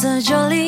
在这里